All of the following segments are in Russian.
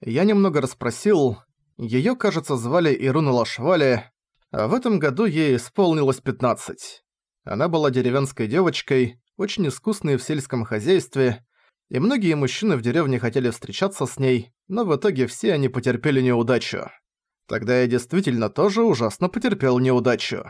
Я немного расспросил. Её, кажется, звали Ируна Лашвали, а в этом году ей исполнилось 15. Она была деревенской девочкой, очень искусной в сельском хозяйстве, и многие мужчины в деревне хотели встречаться с ней, но в итоге все они потерпели неудачу. Тогда я действительно тоже ужасно потерпел неудачу.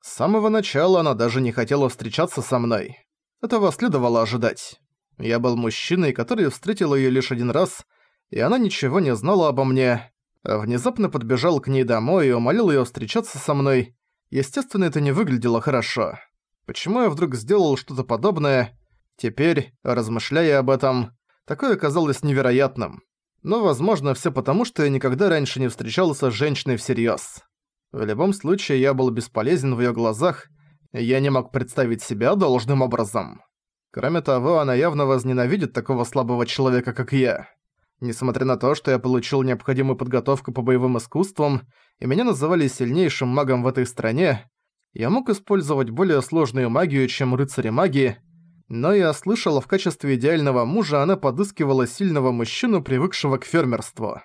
С самого начала она даже не хотела встречаться со мной. Этого следовало ожидать. Я был мужчиной, который встретил её лишь один раз, и она ничего не знала обо мне. Внезапно подбежал к ней домой и умолил её встречаться со мной. Естественно, это не выглядело хорошо. Почему я вдруг сделал что-то подобное? Теперь, размышляя об этом, такое казалось невероятным. Но, возможно, всё потому, что я никогда раньше не встречался с женщиной всерьёз. В любом случае, я был бесполезен в её глазах, я не мог представить себя должным образом. Кроме того, она явно возненавидит такого слабого человека, как я. Несмотря на то, что я получил необходимую подготовку по боевым искусствам, и меня называли сильнейшим магом в этой стране, я мог использовать более сложную магию, чем рыцари магии, но я слышал, в качестве идеального мужа она подыскивала сильного мужчину, привыкшего к фермерству.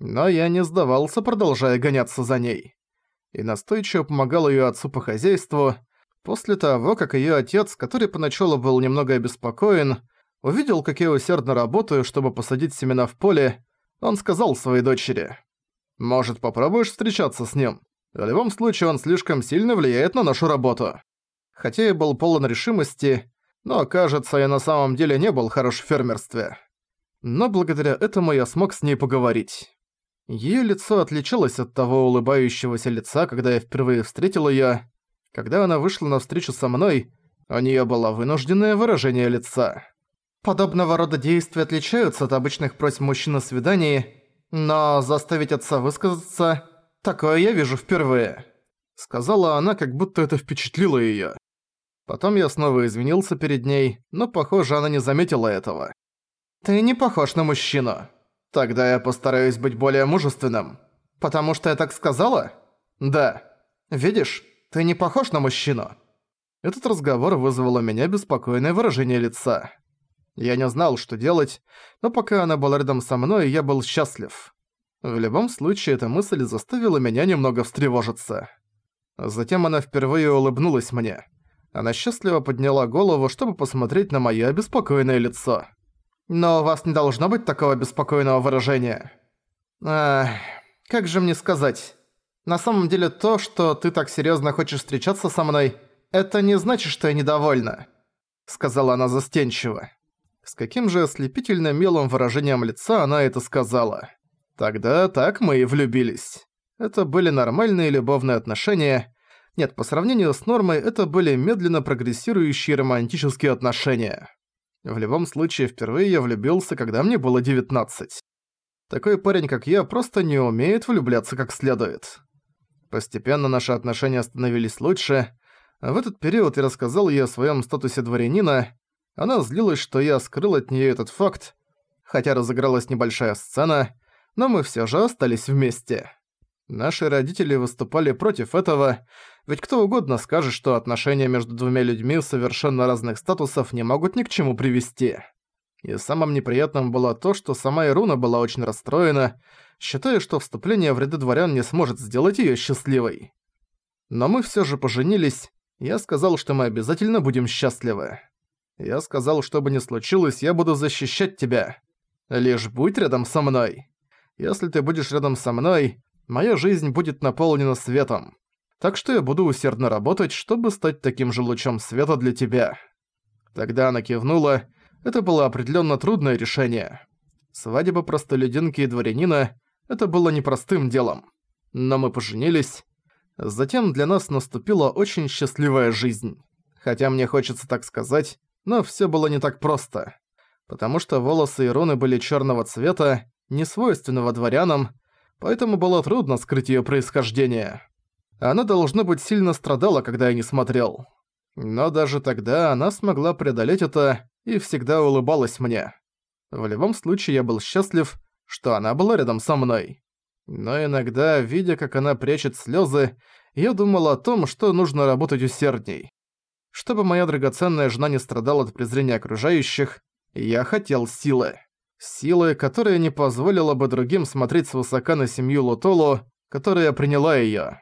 Но я не сдавался, продолжая гоняться за ней. И настойчиво помогал её отцу по хозяйству. После того, как её отец, который поначалу был немного обеспокоен, увидел, как я усердно работаю, чтобы посадить семена в поле, он сказал своей дочери, «Может, попробуешь встречаться с ним? В любом случае, он слишком сильно влияет на нашу работу». Хотя я был полон решимости, но, кажется, я на самом деле не был хорош в фермерстве. Но благодаря этому я смог с ней поговорить. Её лицо отличалось от того улыбающегося лица, когда я впервые встретил её. Когда она вышла на встречу со мной, у неё было вынужденное выражение лица. Подобного рода действия отличаются от обычных просьб мужчин на свидании, но заставить отца высказаться – такое я вижу впервые. Сказала она, как будто это впечатлило её. Потом я снова извинился перед ней, но, похоже, она не заметила этого. «Ты не похож на мужчину. Тогда я постараюсь быть более мужественным. Потому что я так сказала? Да. Видишь, ты не похож на мужчину». Этот разговор вызвал у меня беспокойное выражение лица. Я не знал, что делать, но пока она была рядом со мной, я был счастлив. В любом случае, эта мысль заставила меня немного встревожиться. Затем она впервые улыбнулась мне. Она счастливо подняла голову, чтобы посмотреть на моё обеспокоенное лицо. «Но у вас не должно быть такого беспокойного выражения». «Ах, как же мне сказать? На самом деле то, что ты так серьёзно хочешь встречаться со мной, это не значит, что я недовольна», — сказала она застенчиво. С каким же ослепительно милым выражением лица она это сказала. Тогда так мы и влюбились. Это были нормальные любовные отношения, нет, по сравнению с нормой, это были медленно прогрессирующие романтические отношения. В любом случае, впервые я влюбился, когда мне было 19. Такой парень, как я, просто не умеет влюбляться как следует. Постепенно наши отношения становились лучше. В этот период я рассказал ей о своем статусе дворянина. Она злилась, что я скрыл от нее этот факт, хотя разыгралась небольшая сцена, но мы все же остались вместе. Наши родители выступали против этого, ведь кто угодно скажет, что отношения между двумя людьми совершенно разных статусов не могут ни к чему привести. И самым неприятным было то, что сама Ируна была очень расстроена, считая, что вступление в ряды дворян не сможет сделать её счастливой. Но мы всё же поженились, я сказал, что мы обязательно будем счастливы. Я сказал, что бы ни случилось, я буду защищать тебя. Лишь будь рядом со мной. Если ты будешь рядом со мной, моя жизнь будет наполнена светом. Так что я буду усердно работать, чтобы стать таким же лучом света для тебя». Тогда она кивнула. Это было определенно трудное решение. Свадьба простолюдинки и дворянина – это было непростым делом. Но мы поженились. Затем для нас наступила очень счастливая жизнь. Хотя мне хочется так сказать, но все было не так просто. Потому что волосы Ироны были черного цвета, не свойственного дворянам, поэтому было трудно скрыть ее происхождение. Она, должно быть, сильно страдала, когда я не смотрел. Но даже тогда она смогла преодолеть это и всегда улыбалась мне. В любом случае я был счастлив, что она была рядом со мной. Но иногда, видя, как она прячет слезы, я думал о том, что нужно работать усердней. Чтобы моя драгоценная жена не страдала от презрения окружающих, я хотел силы. Силы, которая не позволила бы другим смотреть свысока на семью Лутолу, которая приняла её.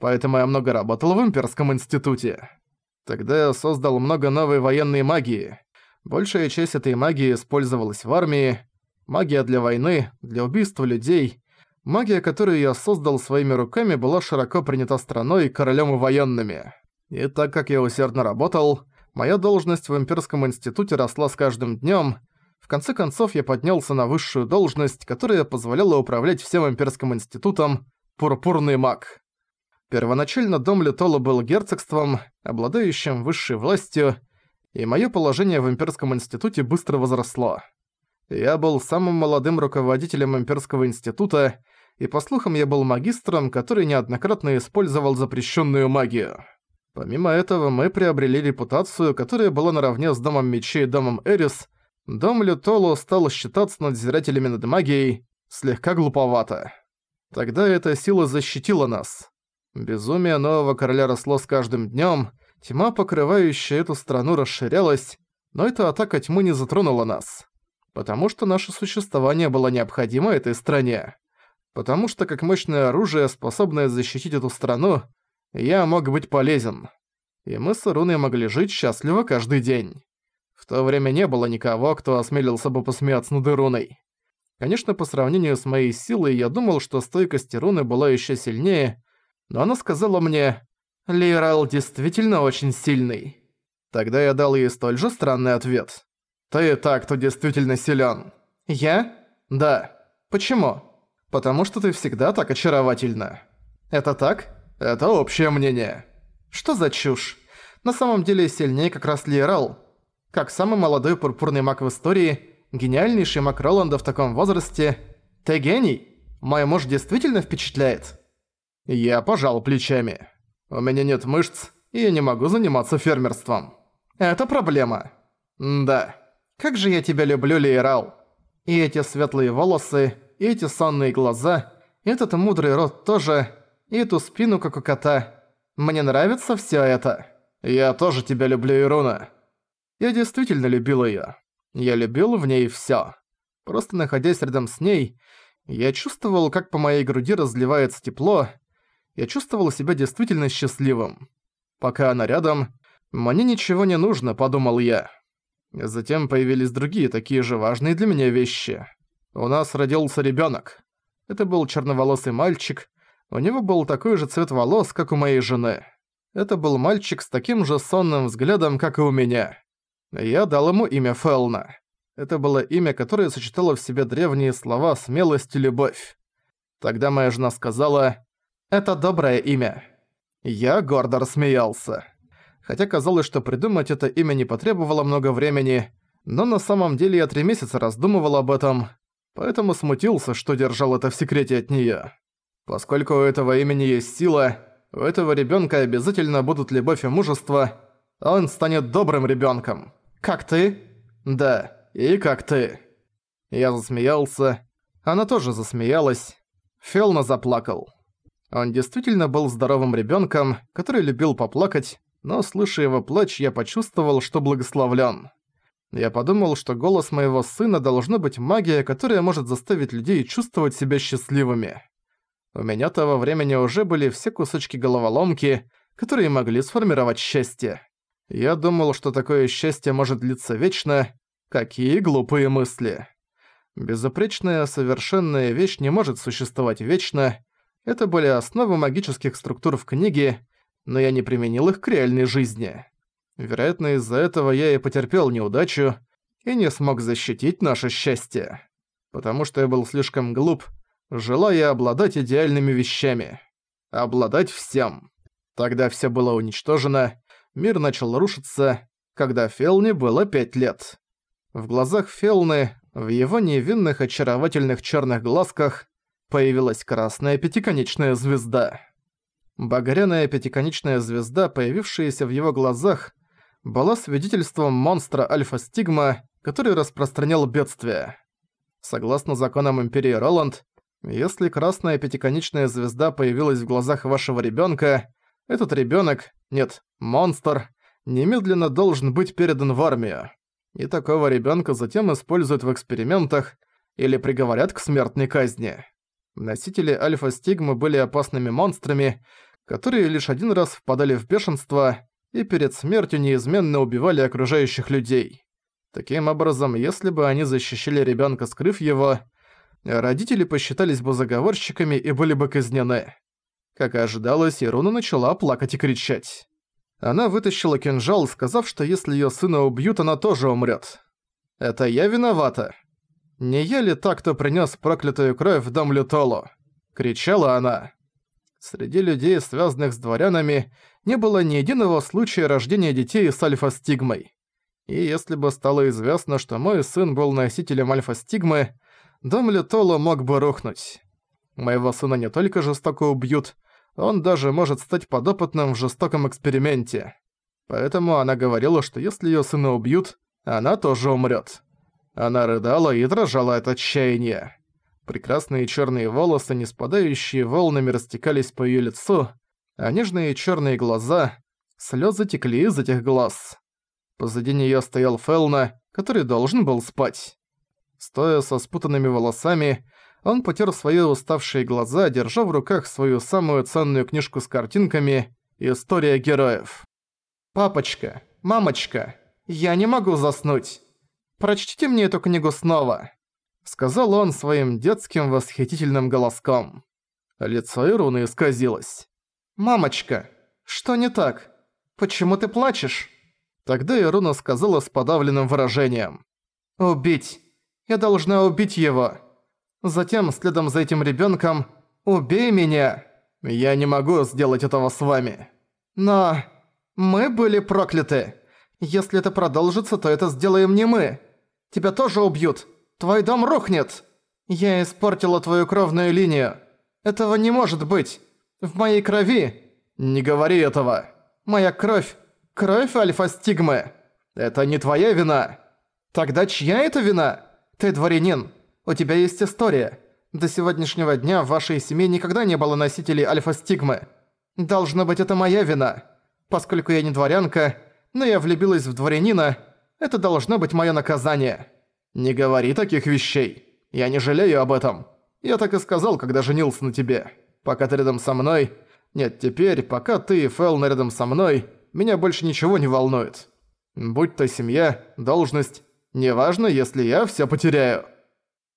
Поэтому я много работал в Имперском институте. Тогда я создал много новой военной магии. Большая часть этой магии использовалась в армии. Магия для войны, для убийства людей. Магия, которую я создал своими руками, была широко принята страной, королем и военными. И так как я усердно работал, моя должность в Имперском институте росла с каждым днём. В конце концов, я поднялся на высшую должность, которая позволяла управлять всем Имперским институтом «Пурпурный маг». Первоначально дом Литола был герцогством, обладающим высшей властью, и моё положение в Имперском институте быстро возросло. Я был самым молодым руководителем Имперского института, и по слухам я был магистром, который неоднократно использовал запрещенную магию. Помимо этого, мы приобрели репутацию, которая была наравне с Домом Мечей и Домом Эрис. Дом Лютолу стал считаться надзирателями над магией, слегка глуповато. Тогда эта сила защитила нас. Безумие нового короля росло с каждым днём, тьма, покрывающая эту страну, расширялась, но эта атака тьмы не затронула нас. Потому что наше существование было необходимо этой стране. Потому что как мощное оружие, способное защитить эту страну, я мог быть полезен. И мы с Ируной могли жить счастливо каждый день. В то время не было никого, кто осмелился бы посмеяться над Ируной. Конечно, по сравнению с моей силой, я думал, что стойкость Ируны была еще сильнее, но она сказала мне «Лейрал действительно очень сильный». Тогда я дал ей столь же странный ответ. «Ты и так, кто действительно силен. «Я? Да. Почему?» «Потому что ты всегда так очаровательна». «Это так?» Это общее мнение. Что за чушь? На самом деле сильнее как раз Лиерал. Как самый молодой пурпурный маг в истории, гениальнейший маг Роланда в таком возрасте. Ты гений? Мой муж действительно впечатляет. Я пожал плечами. У меня нет мышц, и я не могу заниматься фермерством. Это проблема. да. Как же я тебя люблю, Лиерал. И эти светлые волосы, и эти сонные глаза, и этот мудрый рот тоже и эту спину, как у кота. Мне нравится всё это. Я тоже тебя люблю, Ируна. Я действительно любил её. Я любил в ней всё. Просто находясь рядом с ней, я чувствовал, как по моей груди разливается тепло. Я чувствовал себя действительно счастливым. Пока она рядом, мне ничего не нужно, подумал я. Затем появились другие такие же важные для меня вещи. У нас родился ребёнок. Это был черноволосый мальчик, у него был такой же цвет волос, как у моей жены. Это был мальчик с таким же сонным взглядом, как и у меня. Я дал ему имя Фелна. Это было имя, которое сочетало в себе древние слова «смелость» и «любовь». Тогда моя жена сказала «Это доброе имя». Я гордо рассмеялся. Хотя казалось, что придумать это имя не потребовало много времени, но на самом деле я три месяца раздумывал об этом, поэтому смутился, что держал это в секрете от неё. Поскольку у этого имени есть сила, у этого ребенка обязательно будут любовь и мужество, он станет добрым ребенком. Как ты? Да, и как ты. Я засмеялся. Она тоже засмеялась. Фелна заплакал. Он действительно был здоровым ребенком, который любил поплакать, но, слыша его плач, я почувствовал, что благословлен. Я подумал, что голос моего сына должно быть магия, которая может заставить людей чувствовать себя счастливыми. У меня того времени уже были все кусочки головоломки, которые могли сформировать счастье. Я думал, что такое счастье может длиться вечно. Какие глупые мысли. Безупречная, совершенная вещь не может существовать вечно. Это были основы магических структур в книге, но я не применил их к реальной жизни. Вероятно, из-за этого я и потерпел неудачу и не смог защитить наше счастье. Потому что я был слишком глуп, желая обладать идеальными вещами. Обладать всем. Тогда все было уничтожено, мир начал рушиться, когда Фелне было пять лет. В глазах Фелны, в его невинных очаровательных черных глазках, появилась красная пятиконечная звезда. Багряная пятиконечная звезда, появившаяся в его глазах, была свидетельством монстра Альфа-Стигма, который распространял бедствие. Согласно законам Империи Роланд, если красная пятиконечная звезда появилась в глазах вашего ребенка, этот ребенок, нет, монстр, немедленно должен быть передан в армию. И такого ребенка затем используют в экспериментах или приговорят к смертной казни. Носители альфа-стигмы были опасными монстрами, которые лишь один раз впадали в бешенство и перед смертью неизменно убивали окружающих людей. Таким образом, если бы они защищали ребенка, скрыв его, родители посчитались бы заговорщиками и были бы казнены. Как и ожидалось, Ируна начала плакать и кричать. Она вытащила кинжал, сказав, что если её сына убьют, она тоже умрёт. «Это я виновата?» «Не я ли так, кто принёс проклятую кровь в дом Лютолу?» — кричала она. Среди людей, связанных с дворянами, не было ни единого случая рождения детей с альфа-стигмой. И если бы стало известно, что мой сын был носителем альфа-стигмы, дом Лютолу мог бы рухнуть. Моего сына не только жестоко убьют, он даже может стать подопытным в жестоком эксперименте. Поэтому она говорила, что если её сына убьют, она тоже умрёт. Она рыдала и дрожала от отчаяния. Прекрасные чёрные волосы, не спадающие волнами, растекались по её лицу, а нежные чёрные глаза... Слёзы текли из этих глаз. Позади неё стоял Фелна, который должен был спать. Стоя со спутанными волосами, он потер свои уставшие глаза, держа в руках свою самую ценную книжку с картинками «История героев». «Папочка, мамочка, я не могу заснуть. Прочтите мне эту книгу снова», — сказал он своим детским восхитительным голоском. Лицо Ируны исказилось. «Мамочка, что не так? Почему ты плачешь?» Тогда Ируна сказала с подавленным выражением. «Убить. Я должна убить его. Затем, следом за этим ребенком, «Убей меня!» «Я не могу сделать этого с вами». «Но... мы были прокляты. Если это продолжится, то это сделаем не мы. Тебя тоже убьют. Твой дом рухнет. Я испортила твою кровную линию. Этого не может быть. В моей крови...» «Не говори этого». «Моя кровь... кровь альфа-стигмы. Это не твоя вина». «Тогда чья это вина? Ты дворянин. У тебя есть история. До сегодняшнего дня в вашей семье никогда не было носителей альфа-стигмы. Должно быть, это моя вина. Поскольку я не дворянка, но я влюбилась в дворянина, это должно быть моё наказание. Не говори таких вещей. Я не жалею об этом. Я так и сказал, когда женился на тебе. Пока ты рядом со мной... Нет, теперь, пока ты и Фэлна рядом со мной, меня больше ничего не волнует. Будь то семья, должность, неважно, если я всё потеряю.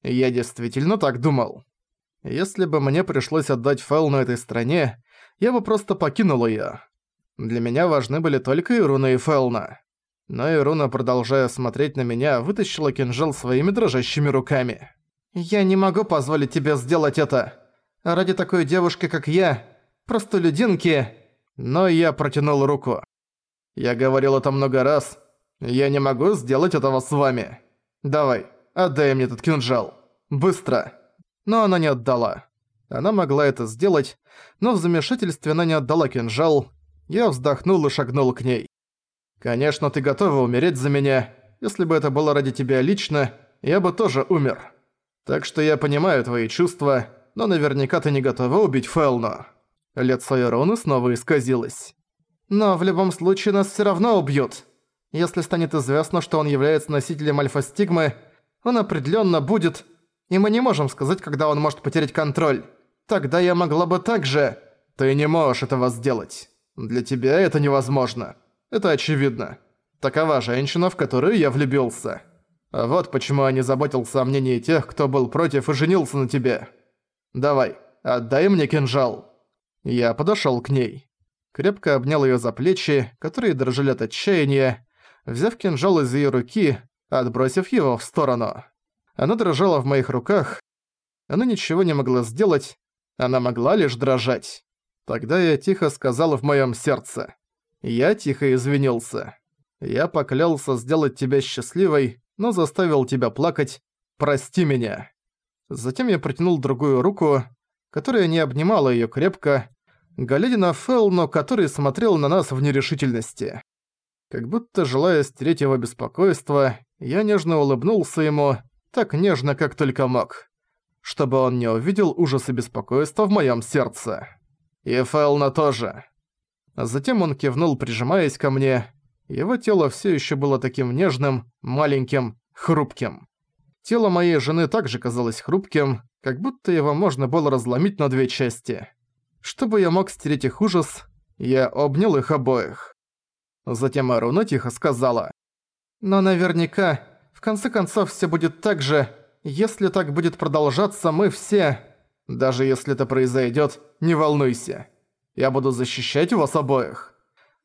Я действительно так думал. Если бы мне пришлось отдать Фэлну этой стране, я бы просто покинул её. Для меня важны были только Ируна и Фэлна. Но Ируна, продолжая смотреть на меня, вытащила кинжал своими дрожащими руками. «Я не могу позволить тебе сделать это. Ради такой девушки, как я, простолюдинки...» Но я протянул руку. «Я говорил это много раз. Я не могу сделать этого с вами. Давай, «Отдай мне этот кинжал! Быстро!» Но она не отдала. Она могла это сделать, но в замешательстве она не отдала кинжал. Я вздохнул и шагнул к ней. «Конечно, ты готова умереть за меня. Если бы это было ради тебя лично, я бы тоже умер. Так что я понимаю твои чувства, но наверняка ты не готова убить Фэлну». Лицо Ироны снова исказилось. «Но в любом случае нас всё равно убьют. Если станет известно, что он является носителем альфа-стигмы, он определенно будет... И мы не можем сказать, когда он может потерять контроль. Тогда я могла бы также... Ты не можешь этого сделать. Для тебя это невозможно. Это очевидно. Такова женщина, в которую я влюбился. А вот почему я не заботился о мнении тех, кто был против и женился на тебе. Давай, отдай мне кинжал. Я подошёл к ней. Крепко обнял её за плечи, которые дрожали от отчаяния. Взяв кинжал из её руки, отбросив его в сторону. Она дрожала в моих руках. Она ничего не могла сделать, она могла лишь дрожать. Тогда я тихо сказал в моем сердце. Я тихо извинился. Я поклялся сделать тебя счастливой, но заставил тебя плакать. Прости меня. Затем я протянул другую руку, которая не обнимала её крепко, глядя на Фелну, который смотрел на нас в нерешительности. Как будто желая стереть его беспокойство, я нежно улыбнулся ему, так нежно, как только мог, чтобы он не увидел ужас и беспокойство в моем сердце. И Фэлна тоже. Затем он кивнул, прижимаясь ко мне. Его тело все еще было таким нежным, маленьким, хрупким. Тело моей жены также казалось хрупким, как будто его можно было разломить на две части. Чтобы я мог стереть их ужас, я обнял их обоих. Затем Аруна тихо сказала. «Но наверняка, в конце концов, все будет так же. Если так будет продолжаться, мы все... Даже если это произойдет, не волнуйся. Я буду защищать вас обоих.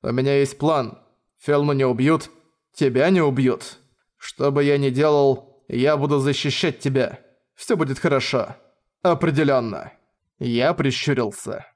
У меня есть план. Фелну не убьют, тебя не убьют. Что бы я ни делал, я буду защищать тебя. Все будет хорошо. Определенно. Я прищурился.